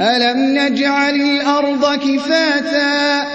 أَلَمْ نَجْعَلِ الْأَرْضَ كِفَاتًا